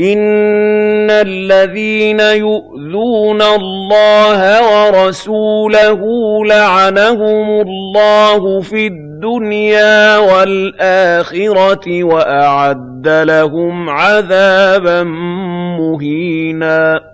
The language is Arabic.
إِنَّ الَّذِينَ يُؤْذُونَ اللَّهَ وَرَسُولَهُ لَعَنَهُمُ اللَّهُ فِي الدُّنْيَا وَالْآخِرَةِ وَأَعَدَّ لَهُمْ عَذَابًا مُّهِينًا